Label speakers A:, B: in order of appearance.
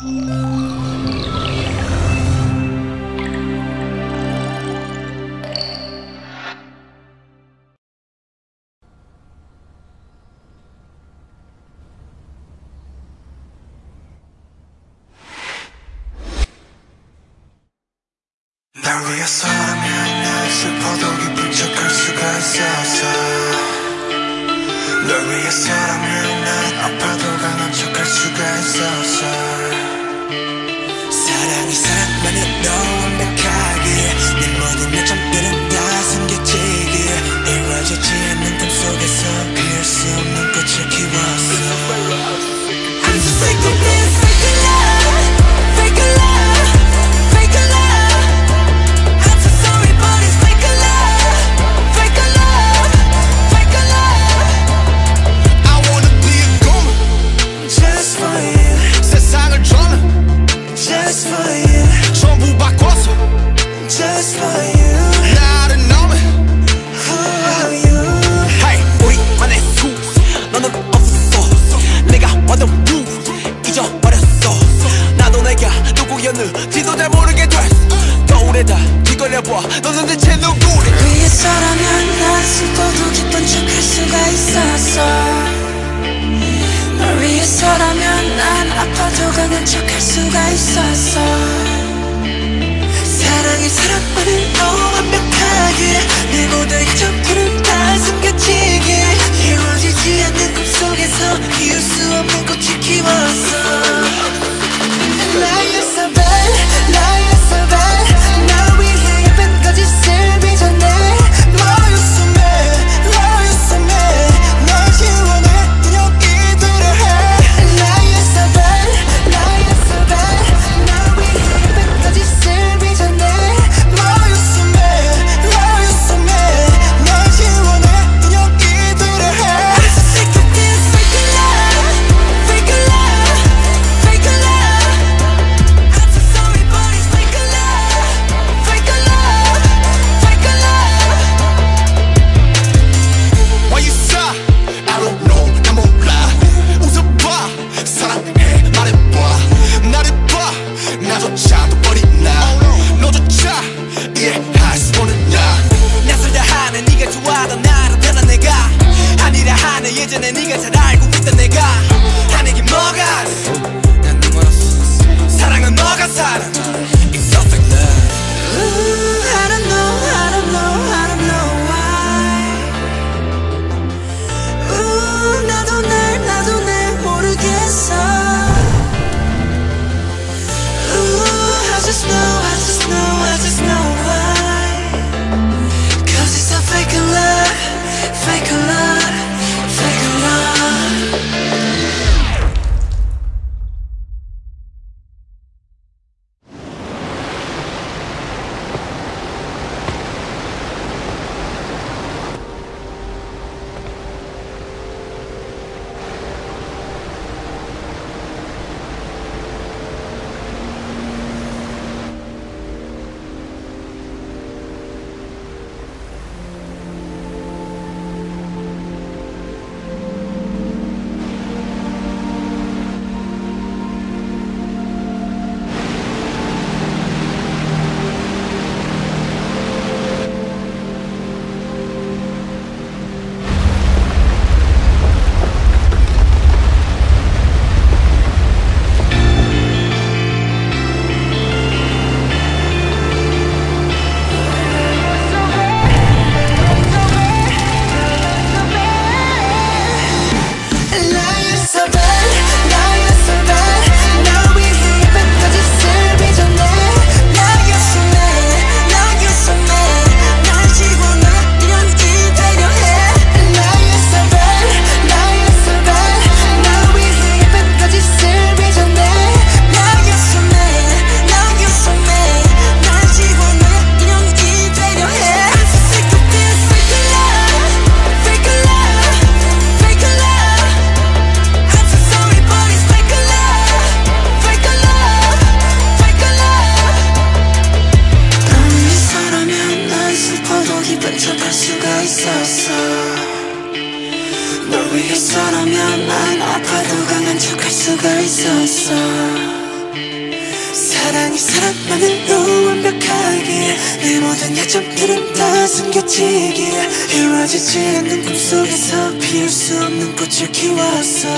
A: 날 위해서라면 난 슬퍼도 기쁜 척할 수가 있어서. 널 위해서라면 난 아파도 강한 척할 수가 있어서.
B: 너는 대체 누구래
A: 위에서라면 난 숨고도 기쁜 척할 수가 있었어 널 위에 서라면 난 아파도 강한 척할 수가 있었어 사랑이 사랑만을 더 완벽하게 내 모든 점프를 get to die. 너처럼면 난 아파도 강한 척할 수가 있었어. 사랑이 사랑만은 너 완벽하기에 내 모든 약점들은 다 숨겨지기에 이루어지지 않는 꿈속에서 피울 수 없는 꽃을 키웠어.